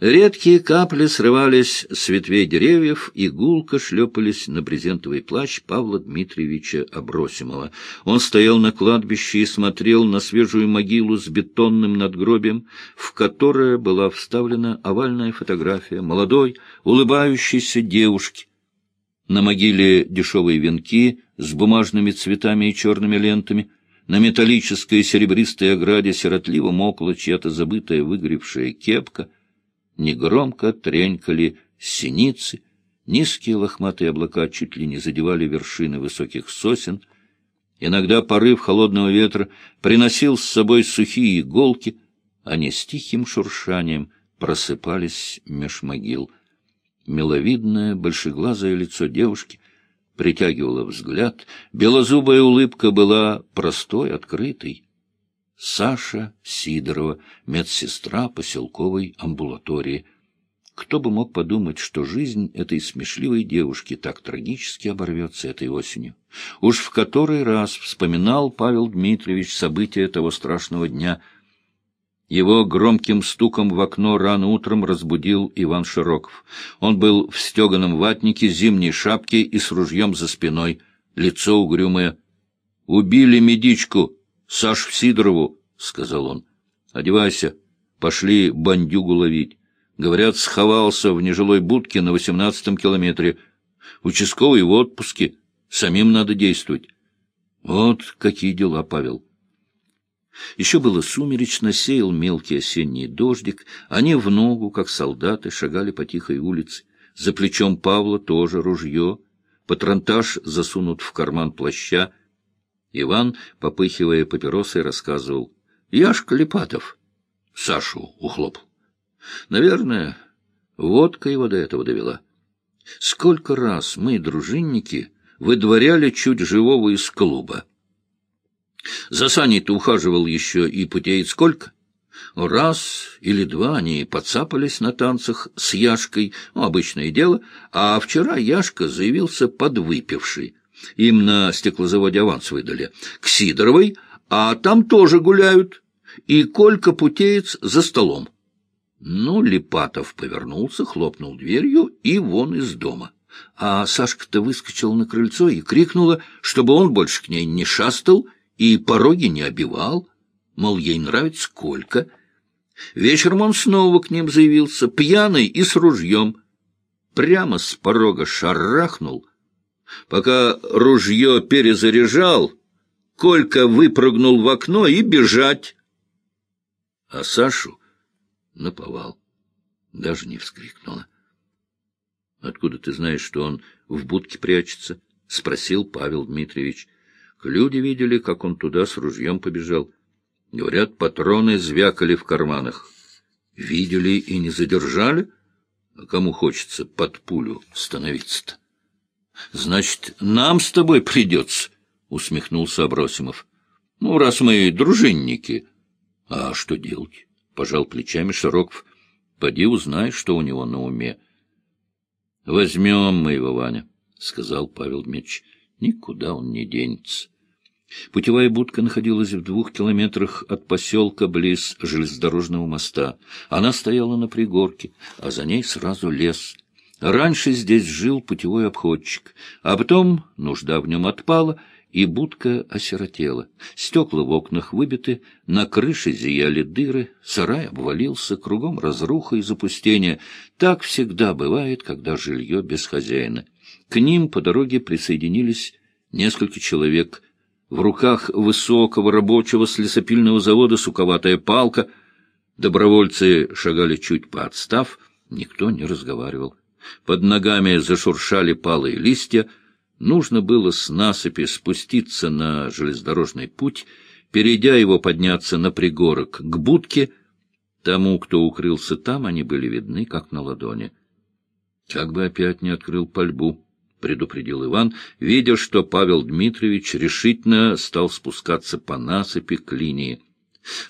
Редкие капли срывались с ветвей деревьев и гулко шлепались на брезентовый плащ Павла Дмитриевича Абросимова. Он стоял на кладбище и смотрел на свежую могилу с бетонным надгробием, в которое была вставлена овальная фотография молодой, улыбающейся девушки. На могиле дешевые венки с бумажными цветами и черными лентами — на металлической серебристой ограде сиротливо мокла чья-то забытая выгоревшая кепка — негромко тренькали синицы, низкие лохматые облака чуть ли не задевали вершины высоких сосен. Иногда порыв холодного ветра приносил с собой сухие иголки, они с тихим шуршанием просыпались меж могил. Миловидное, большеглазое лицо девушки притягивало взгляд, белозубая улыбка была простой, открытой. Саша Сидорова, медсестра поселковой амбулатории. Кто бы мог подумать, что жизнь этой смешливой девушки так трагически оборвется этой осенью. Уж в который раз вспоминал Павел Дмитриевич события того страшного дня. Его громким стуком в окно рано утром разбудил Иван Широков. Он был в стеганом ватнике, зимней шапке и с ружьем за спиной, лицо угрюмое. «Убили медичку!» Саш Сидорову, — сказал он, — одевайся, пошли бандюгу ловить. Говорят, сховался в нежилой будке на восемнадцатом километре. Участковый в отпуске, самим надо действовать. Вот какие дела, Павел. Еще было сумеречно, сеял мелкий осенний дождик. Они в ногу, как солдаты, шагали по тихой улице. За плечом Павла тоже ружье. Патронтаж засунут в карман плаща. Иван, попыхивая папиросой, рассказывал. — Яшка Липатов. Сашу ухлопал. Наверное, водка его до этого довела. Сколько раз мы, дружинники, выдворяли чуть живого из клуба. За Саней-то ухаживал еще и путеет сколько? Раз или два они подцапались на танцах с Яшкой, ну, обычное дело, а вчера Яшка заявился подвыпивший. Им на стеклозаводе аванс выдали. К Сидоровой, а там тоже гуляют. И Колька Путеец за столом. Ну, Липатов повернулся, хлопнул дверью и вон из дома. А Сашка-то выскочил на крыльцо и крикнула, чтобы он больше к ней не шастал и пороги не обивал. Мол, ей нравится Колька. Вечером он снова к ним заявился, пьяный и с ружьем. Прямо с порога шарахнул — Пока ружье перезаряжал, Колька выпрыгнул в окно и бежать. А Сашу наповал. Даже не вскрикнула. — Откуда ты знаешь, что он в будке прячется? — спросил Павел Дмитриевич. Люди видели, как он туда с ружьем побежал. Говорят, патроны звякали в карманах. Видели и не задержали? А кому хочется под пулю становиться-то? — Значит, нам с тобой придется, — усмехнулся Абросимов. — Ну, раз мы дружинники. — А что делать? — пожал плечами Широков. — Поди узнай, что у него на уме. — Возьмем мы его, Ваня, — сказал Павел Дмитриевич. — Никуда он не денется. Путевая будка находилась в двух километрах от поселка близ железнодорожного моста. Она стояла на пригорке, а за ней сразу лес — Раньше здесь жил путевой обходчик, а потом нужда в нем отпала, и будка осиротела. Стекла в окнах выбиты, на крыше зияли дыры, сарай обвалился, кругом разруха и запустение. Так всегда бывает, когда жилье без хозяина. К ним по дороге присоединились несколько человек. В руках высокого рабочего с лесопильного завода суковатая палка. Добровольцы шагали чуть поотстав, никто не разговаривал. Под ногами зашуршали палые листья. Нужно было с насыпи спуститься на железнодорожный путь, перейдя его подняться на пригорок к будке. Тому, кто укрылся там, они были видны, как на ладони. Как бы опять не открыл пальбу, — предупредил Иван, видя, что Павел Дмитриевич решительно стал спускаться по насыпи к линии.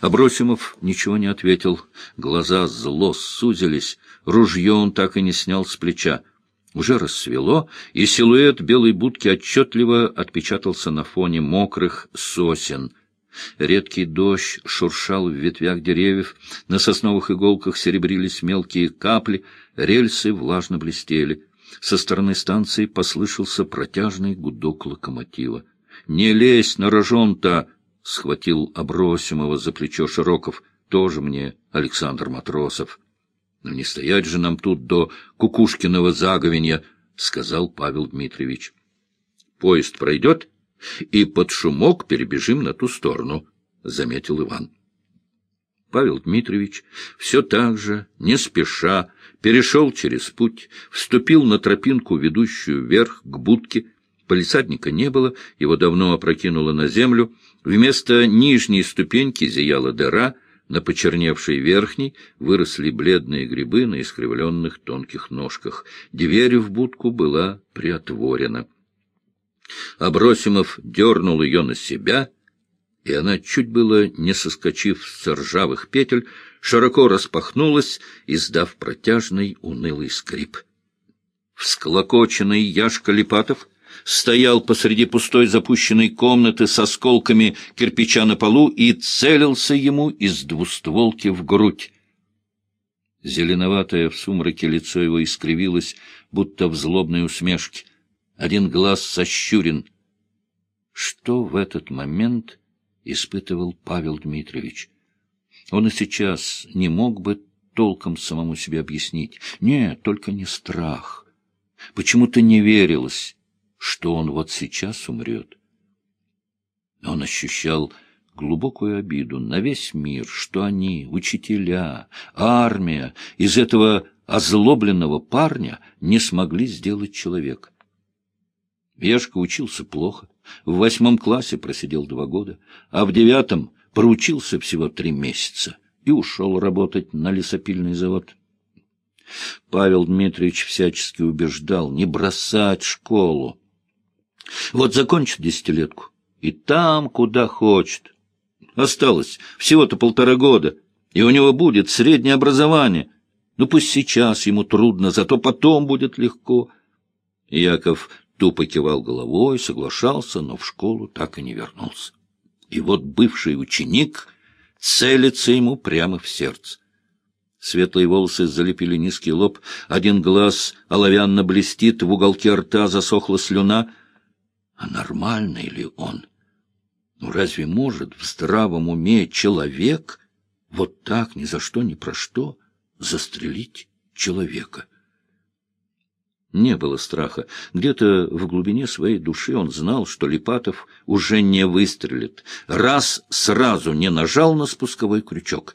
Абросимов ничего не ответил, глаза зло сузились, ружье он так и не снял с плеча. Уже рассвело, и силуэт белой будки отчетливо отпечатался на фоне мокрых сосен. Редкий дождь шуршал в ветвях деревьев, на сосновых иголках серебрились мелкие капли, рельсы влажно блестели. Со стороны станции послышался протяжный гудок локомотива. — Не лезь на рожон-то! — схватил Абросимова за плечо Широков. — Тоже мне Александр Матросов. — Но не стоять же нам тут до Кукушкиного заговенья, — сказал Павел Дмитриевич. — Поезд пройдет, и под шумок перебежим на ту сторону, — заметил Иван. Павел Дмитриевич все так же, не спеша, перешел через путь, вступил на тропинку, ведущую вверх к будке. Полисадника не было, его давно опрокинуло на землю. Вместо нижней ступеньки зияла дыра, на почерневшей верхней выросли бледные грибы на искривленных тонких ножках. Дверь в будку была приотворена. Абросимов дернул ее на себя, и она, чуть было не соскочив с ржавых петель, широко распахнулась, издав протяжный унылый скрип. Всклокоченный Яшка Липатов стоял посреди пустой запущенной комнаты с осколками кирпича на полу и целился ему из двустволки в грудь. Зеленоватое в сумраке лицо его искривилось, будто в злобной усмешке. Один глаз сощурен. Что в этот момент испытывал Павел Дмитриевич? Он и сейчас не мог бы толком самому себе объяснить. Нет, только не страх. Почему-то не верилось, что он вот сейчас умрет. Он ощущал глубокую обиду на весь мир, что они, учителя, армия, из этого озлобленного парня не смогли сделать человека. Ешка учился плохо, в восьмом классе просидел два года, а в девятом проучился всего три месяца и ушел работать на лесопильный завод. Павел Дмитриевич всячески убеждал не бросать школу. Вот закончит десятилетку, и там, куда хочет. Осталось всего-то полтора года, и у него будет среднее образование. Ну, пусть сейчас ему трудно, зато потом будет легко. Яков тупо кивал головой, соглашался, но в школу так и не вернулся. И вот бывший ученик целится ему прямо в сердце. Светлые волосы залепили низкий лоб, один глаз оловянно блестит, в уголке рта засохла слюна. А нормальный ли он? Ну разве может в здравом уме человек вот так ни за что ни про что застрелить человека? Не было страха. Где-то в глубине своей души он знал, что Липатов уже не выстрелит, раз сразу не нажал на спусковой крючок.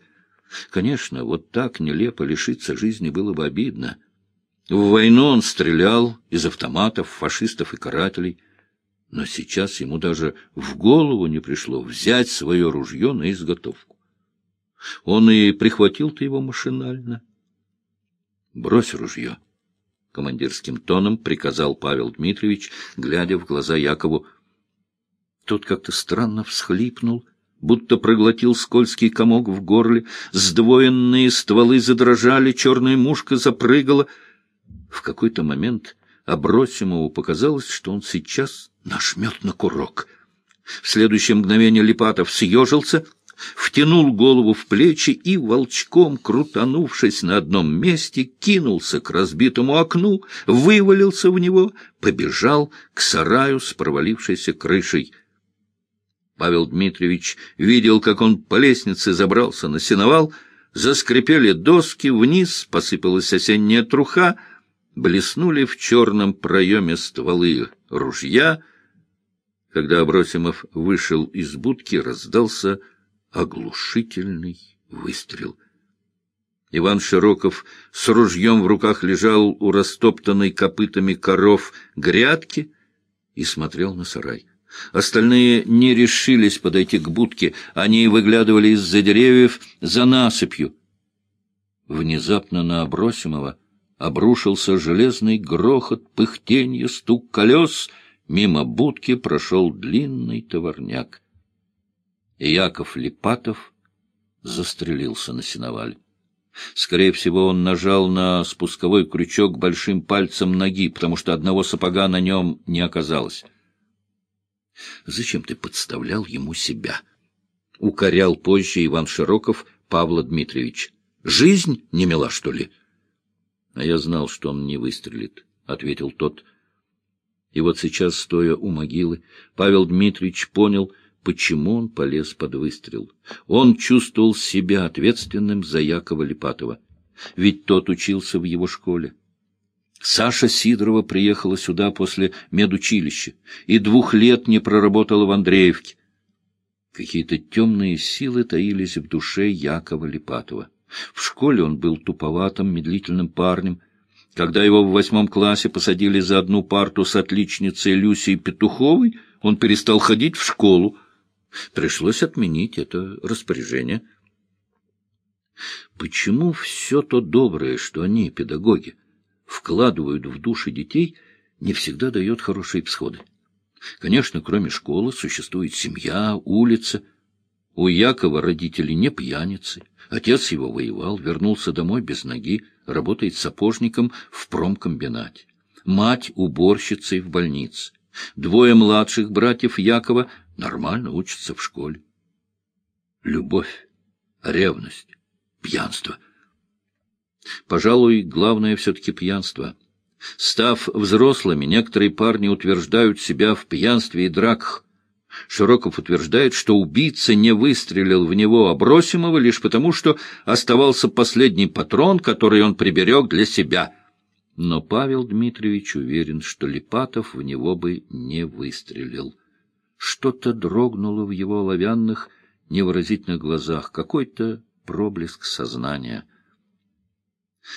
Конечно, вот так нелепо лишиться жизни было бы обидно. В войну он стрелял из автоматов, фашистов и карателей, но сейчас ему даже в голову не пришло взять свое ружье на изготовку. Он и прихватил-то его машинально. «Брось ружье!» — командирским тоном приказал Павел Дмитриевич, глядя в глаза Якову. Тот как-то странно всхлипнул, будто проглотил скользкий комок в горле, сдвоенные стволы задрожали, черная мушка запрыгала. В какой-то момент Абросимову показалось, что он сейчас нажмет на курок. В следующее мгновение Липатов съежился — втянул голову в плечи и, волчком крутанувшись на одном месте, кинулся к разбитому окну, вывалился в него, побежал к сараю с провалившейся крышей. Павел Дмитриевич видел, как он по лестнице забрался на сеновал, заскрипели доски, вниз посыпалась осенняя труха, блеснули в черном проеме стволы ружья. Когда Абросимов вышел из будки, раздался оглушительный выстрел. Иван Широков с ружьем в руках лежал у растоптанной копытами коров грядки и смотрел на сарай. Остальные не решились подойти к будке, они выглядывали из-за деревьев за насыпью. Внезапно на Обросимова обрушился железный грохот, пыхтенье, стук колес. Мимо будки прошел длинный товарняк Яков Липатов застрелился на сеновале. Скорее всего, он нажал на спусковой крючок большим пальцем ноги, потому что одного сапога на нем не оказалось. Зачем ты подставлял ему себя? — укорял позже Иван Широков Павла Дмитриевич. «Жизнь не мила, что ли?» «А я знал, что он не выстрелит», — ответил тот. И вот сейчас, стоя у могилы, Павел Дмитриевич понял, почему он полез под выстрел. Он чувствовал себя ответственным за Якова Липатова, ведь тот учился в его школе. Саша Сидорова приехала сюда после медучилища и двух лет не проработала в Андреевке. Какие-то темные силы таились в душе Якова Липатова. В школе он был туповатым, медлительным парнем. Когда его в восьмом классе посадили за одну парту с отличницей Люсией Петуховой, он перестал ходить в школу. Пришлось отменить это распоряжение. Почему все то доброе, что они, педагоги, вкладывают в души детей, не всегда дает хорошие всходы? Конечно, кроме школы существует семья, улица. У Якова родители не пьяницы. Отец его воевал, вернулся домой без ноги, работает сапожником в промкомбинате. Мать уборщицей в больнице. Двое младших братьев Якова нормально учатся в школе. Любовь, ревность, пьянство. Пожалуй, главное все-таки пьянство. Став взрослыми, некоторые парни утверждают себя в пьянстве и драках. Широков утверждает, что убийца не выстрелил в него Обросимого лишь потому, что оставался последний патрон, который он приберег для себя. Но Павел Дмитриевич уверен, что Липатов в него бы не выстрелил. Что-то дрогнуло в его оловянных, невыразительных глазах, какой-то проблеск сознания.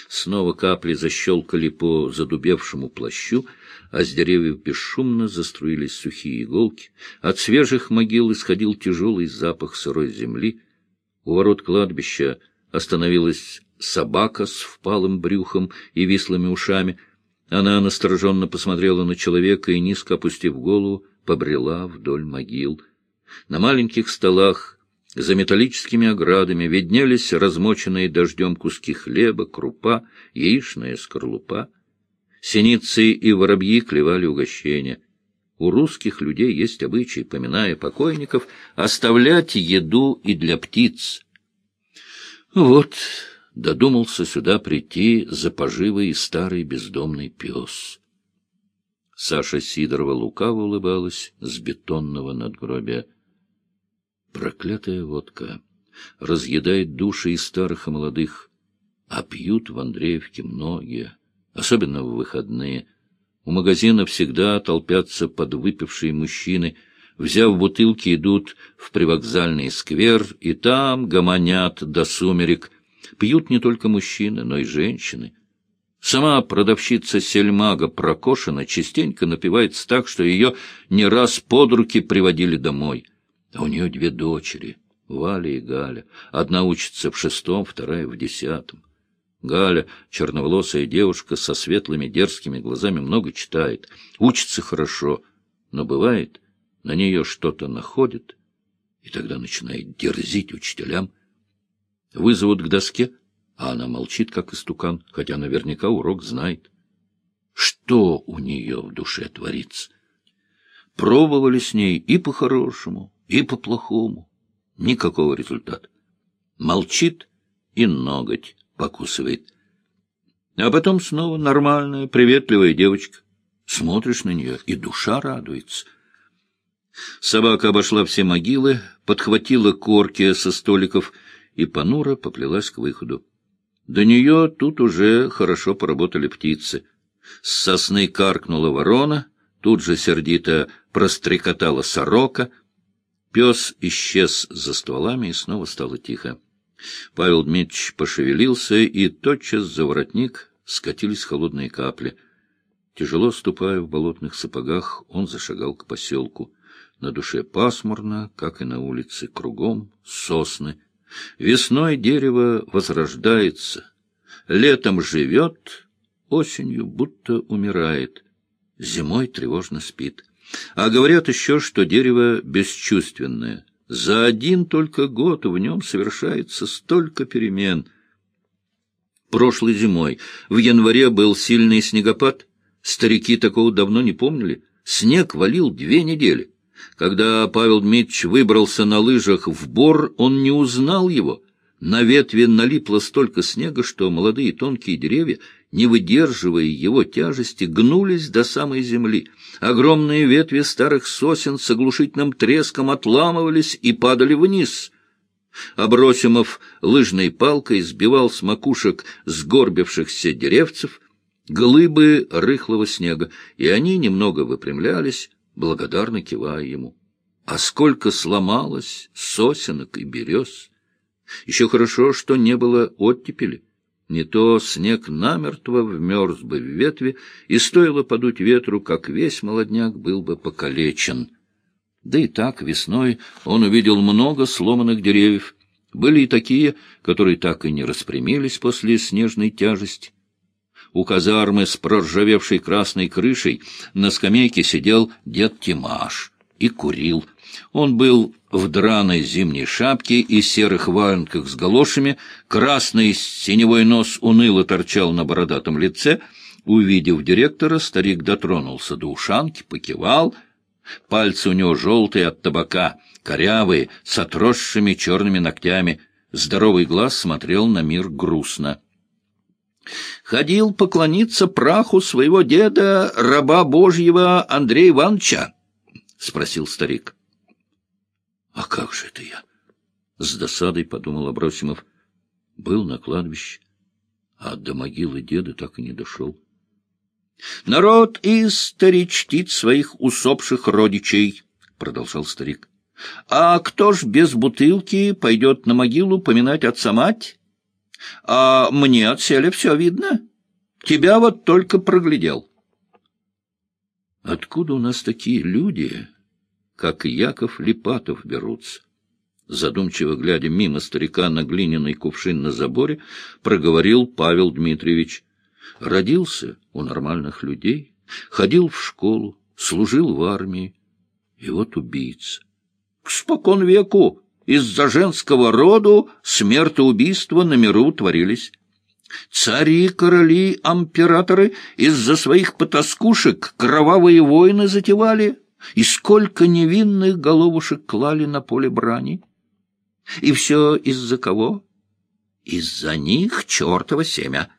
Снова капли защелкали по задубевшему плащу, а с деревьев бесшумно заструились сухие иголки. От свежих могил исходил тяжелый запах сырой земли. У ворот кладбища остановилась собака с впалым брюхом и вислыми ушами. Она настороженно посмотрела на человека и, низко опустив голову, побрела вдоль могил. На маленьких столах за металлическими оградами виднелись размоченные дождем куски хлеба, крупа, яичная скорлупа. Синицы и воробьи клевали угощения. У русских людей есть обычай, поминая покойников, оставлять еду и для птиц. Вот додумался сюда прийти за поживой и старый бездомный пес. Саша Сидорова лукаво улыбалась с бетонного надгробия. Проклятая водка разъедает души и старых, и молодых, а пьют в Андреевке многие, особенно в выходные. У магазина всегда толпятся подвыпившие мужчины, взяв бутылки, идут в привокзальный сквер, и там гомонят до сумерек. Пьют не только мужчины, но и женщины. Сама продавщица сельмага Прокошина частенько напивается так, что ее не раз под руки приводили домой — а у нее две дочери, Валя и Галя. Одна учится в шестом, вторая в десятом. Галя, черноволосая девушка со светлыми дерзкими глазами, много читает, учится хорошо, но бывает, на нее что-то находит, и тогда начинает дерзить учителям. Вызовут к доске, а она молчит, как истукан, хотя наверняка урок знает. Что у нее в душе творится? Пробовали с ней и по-хорошему, и по-плохому. Никакого результата. Молчит и ноготь покусывает. А потом снова нормальная, приветливая девочка. Смотришь на нее, и душа радуется. Собака обошла все могилы, подхватила корки со столиков и понуро поплелась к выходу. До нее тут уже хорошо поработали птицы. С сосны каркнула ворона, тут же сердито прострекотала сорока — Пес исчез за стволами, и снова стало тихо. Павел Дмитриевич пошевелился, и тотчас за воротник скатились холодные капли. Тяжело ступая в болотных сапогах, он зашагал к поселку. На душе пасмурно, как и на улице, кругом сосны. Весной дерево возрождается, летом живет, осенью будто умирает, зимой тревожно спит. А говорят еще, что дерево бесчувственное. За один только год в нем совершается столько перемен. Прошлой зимой, в январе, был сильный снегопад. Старики такого давно не помнили. Снег валил две недели. Когда Павел Дмитриевич выбрался на лыжах в бор, он не узнал его. На ветви налипло столько снега, что молодые тонкие деревья, не выдерживая его тяжести, гнулись до самой земли. Огромные ветви старых сосен с оглушительным треском отламывались и падали вниз. Абросимов лыжной палкой сбивал с макушек сгорбившихся деревцев глыбы рыхлого снега, и они немного выпрямлялись, благодарно кивая ему. А сколько сломалось сосенок и берез! Еще хорошо, что не было оттепели. Не то снег намертво вмерз бы в ветви, и стоило подуть ветру, как весь молодняк был бы покалечен. Да и так весной он увидел много сломанных деревьев. Были и такие, которые так и не распрямились после снежной тяжести. У казармы с проржавевшей красной крышей на скамейке сидел дед Тимаш и курил. Он был в драной зимней шапке и серых валенках с галошами, красный синевой нос уныло торчал на бородатом лице. Увидев директора, старик дотронулся до ушанки, покивал. Пальцы у него желтые от табака, корявые, с отросшими черными ногтями. Здоровый глаз смотрел на мир грустно. Ходил поклониться праху своего деда, раба Божьего Андрея Ивановича? — спросил старик. — А как же это я? — с досадой подумал Абросимов. Был на кладбище, а до могилы деда так и не дошел. — Народ истори чтит своих усопших родичей, — продолжал старик. — А кто ж без бутылки пойдет на могилу поминать отца-мать? А мне отселе все видно. Тебя вот только проглядел. — Откуда у нас такие люди, как Яков Липатов, берутся? Задумчиво глядя мимо старика на глиняный кувшин на заборе, проговорил Павел Дмитриевич. Родился у нормальных людей, ходил в школу, служил в армии, и вот убийца. — Спокон веку из-за женского роду смертоубийства на миру творились. Цари, короли, императоры из-за своих потаскушек кровавые войны затевали, и сколько невинных головушек клали на поле брани. И все из-за кого? Из-за них чертово семя.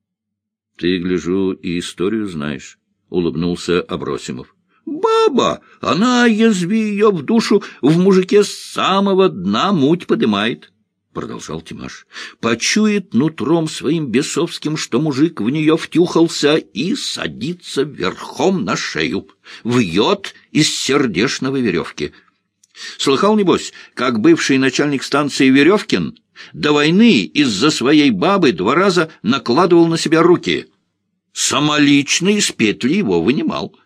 — Ты, гляжу, и историю знаешь, — улыбнулся Абросимов. Баба, она, язви ее в душу, в мужике с самого дна муть подымает, — продолжал Тимаш. Почует нутром своим бесовским, что мужик в нее втюхался, и садится верхом на шею, вьет из сердешного веревки. Слыхал, небось, как бывший начальник станции Веревкин до войны из-за своей бабы два раза накладывал на себя руки. Самолично из петли его вынимал.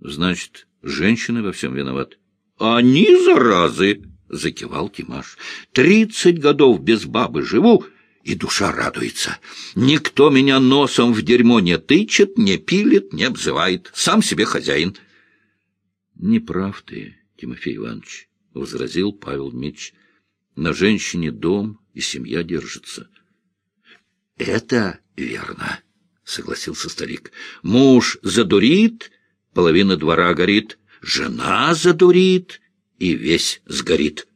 Значит, женщины во всем виноваты. — Они, заразы! — закивал Тимаш. — Тридцать годов без бабы живу, и душа радуется. Никто меня носом в дерьмо не тычет, не пилит, не обзывает. Сам себе хозяин. — Не прав ты, Тимофей Иванович, — возразил Павел Дмитриевич. — На женщине дом и семья держится. — Это верно, — согласился старик. — Муж задурит, половина двора горит, жена задурит, и весь сгорит.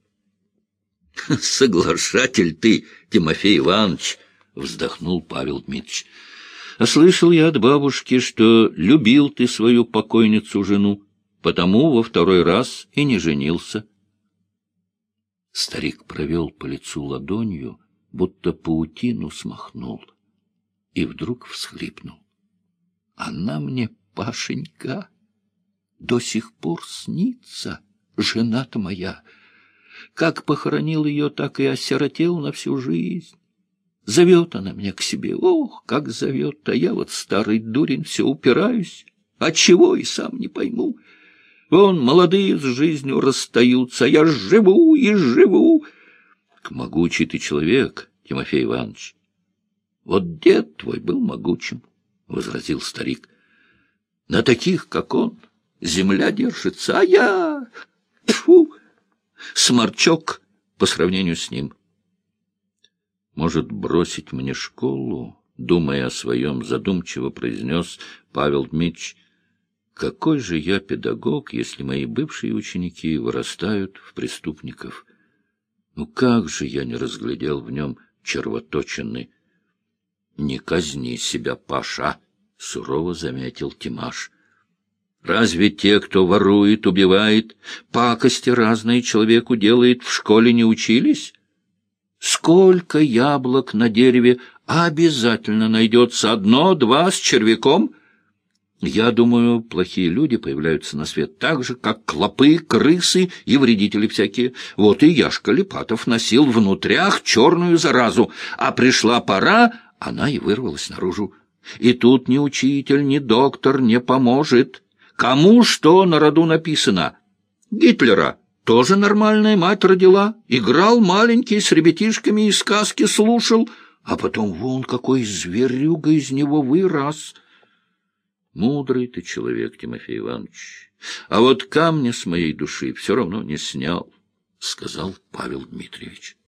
— Соглашатель ты, Тимофей Иванович! — вздохнул Павел Дмитриевич. — А слышал я от бабушки, что любил ты свою покойницу жену, потому во второй раз и не женился. Старик провел по лицу ладонью, будто паутину смахнул, и вдруг всхлипнул. — Она мне Пашенька, до сих пор снится, жена-то моя. Как похоронил ее, так и осиротел на всю жизнь. Зовет она меня к себе, ох, как зовет, а я вот старый дурень все упираюсь. Отчего и сам не пойму. Вон молодые с жизнью расстаются, а я живу и живу. К могучий ты человек, Тимофей Иванович. Вот дед твой был могучим, — возразил старик. На таких, как он, земля держится, а я... Фу! Сморчок по сравнению с ним. Может, бросить мне школу? Думая о своем, задумчиво произнес Павел Дмитрич. Какой же я педагог, если мои бывшие ученики вырастают в преступников? Ну как же я не разглядел в нем червоточины? Не казни себя, Паша, — сурово заметил Тимаш. Разве те, кто ворует, убивает, пакости разные человеку делает, в школе не учились? Сколько яблок на дереве обязательно найдется одно-два с червяком? Я думаю, плохие люди появляются на свет так же, как клопы, крысы и вредители всякие. Вот и Яшка Липатов носил внутрях черную заразу, а пришла пора, она и вырвалась наружу. И тут ни учитель, ни доктор не поможет. Кому что на роду написано? Гитлера тоже нормальная мать родила, играл маленький с ребятишками и сказки слушал, а потом вон какой зверюга из него вырос. Мудрый ты человек, Тимофей Иванович, а вот камня с моей души все равно не снял, — сказал Павел Дмитриевич.